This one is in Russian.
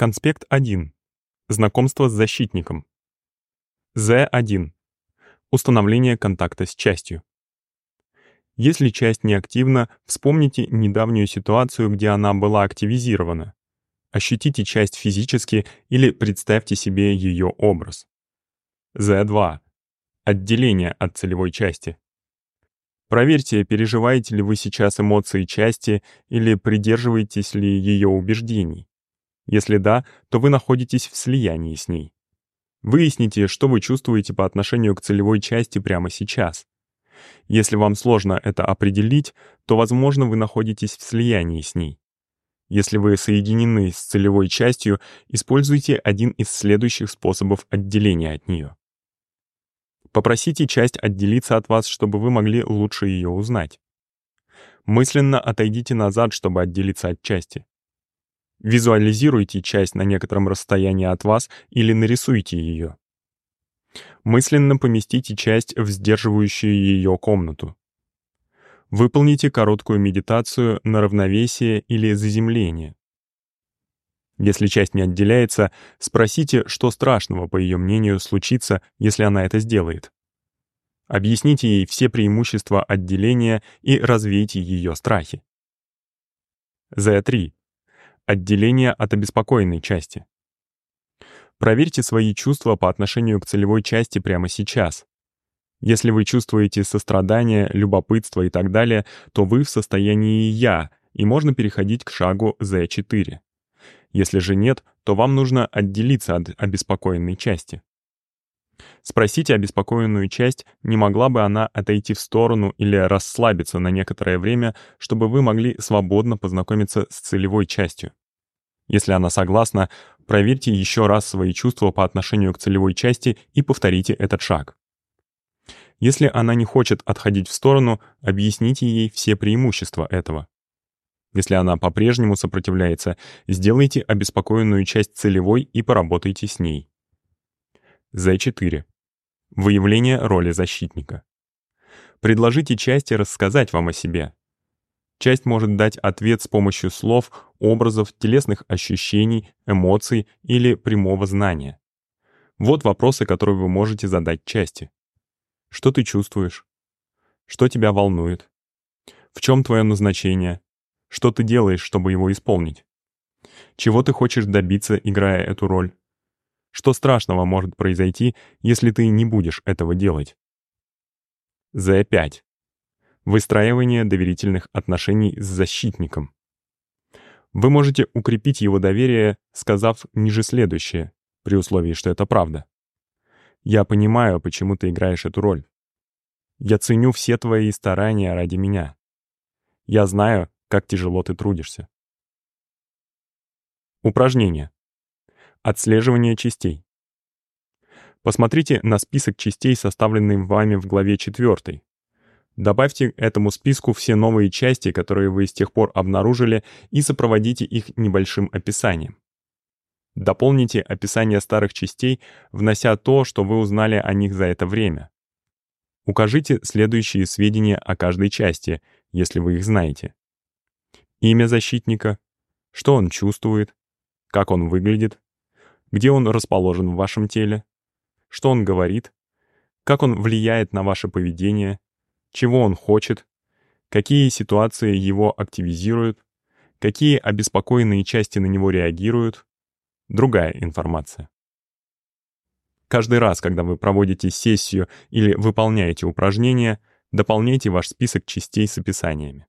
Конспект 1. Знакомство с защитником. З1. Установление контакта с частью. Если часть неактивна, вспомните недавнюю ситуацию, где она была активизирована. Ощутите часть физически или представьте себе ее образ. З2. Отделение от целевой части. Проверьте, переживаете ли вы сейчас эмоции части или придерживаетесь ли ее убеждений. Если да, то вы находитесь в слиянии с ней. Выясните, что вы чувствуете по отношению к целевой части прямо сейчас. Если вам сложно это определить, то, возможно, вы находитесь в слиянии с ней. Если вы соединены с целевой частью, используйте один из следующих способов отделения от нее. Попросите часть отделиться от вас, чтобы вы могли лучше ее узнать. Мысленно отойдите назад, чтобы отделиться от части. Визуализируйте часть на некотором расстоянии от вас или нарисуйте ее. Мысленно поместите часть в сдерживающую ее комнату. Выполните короткую медитацию на равновесие или заземление. Если часть не отделяется, спросите, что страшного, по ее мнению, случится, если она это сделает. Объясните ей все преимущества отделения и развейте ее страхи. З3. Отделение от обеспокоенной части. Проверьте свои чувства по отношению к целевой части прямо сейчас. Если вы чувствуете сострадание, любопытство и так далее, то вы в состоянии «я», и можно переходить к шагу Z4. Если же нет, то вам нужно отделиться от обеспокоенной части. Спросите обеспокоенную часть, не могла бы она отойти в сторону или расслабиться на некоторое время, чтобы вы могли свободно познакомиться с целевой частью. Если она согласна, проверьте еще раз свои чувства по отношению к целевой части и повторите этот шаг. Если она не хочет отходить в сторону, объясните ей все преимущества этого. Если она по-прежнему сопротивляется, сделайте обеспокоенную часть целевой и поработайте с ней. З4. Выявление роли защитника. Предложите части рассказать вам о себе. Часть может дать ответ с помощью слов, образов, телесных ощущений, эмоций или прямого знания. Вот вопросы, которые вы можете задать части. Что ты чувствуешь? Что тебя волнует? В чем твое назначение? Что ты делаешь, чтобы его исполнить? Чего ты хочешь добиться, играя эту роль? Что страшного может произойти, если ты не будешь этого делать? З5. Выстраивание доверительных отношений с защитником. Вы можете укрепить его доверие, сказав ниже следующее, при условии, что это правда. «Я понимаю, почему ты играешь эту роль. Я ценю все твои старания ради меня. Я знаю, как тяжело ты трудишься». Упражнение. Отслеживание частей. Посмотрите на список частей, составленный вами в главе 4, Добавьте этому списку все новые части, которые вы с тех пор обнаружили, и сопроводите их небольшим описанием. Дополните описание старых частей, внося то, что вы узнали о них за это время. Укажите следующие сведения о каждой части, если вы их знаете. Имя защитника, что он чувствует, как он выглядит, где он расположен в вашем теле, что он говорит, как он влияет на ваше поведение, чего он хочет, какие ситуации его активизируют, какие обеспокоенные части на него реагируют, другая информация. Каждый раз, когда вы проводите сессию или выполняете упражнения, дополняйте ваш список частей с описаниями.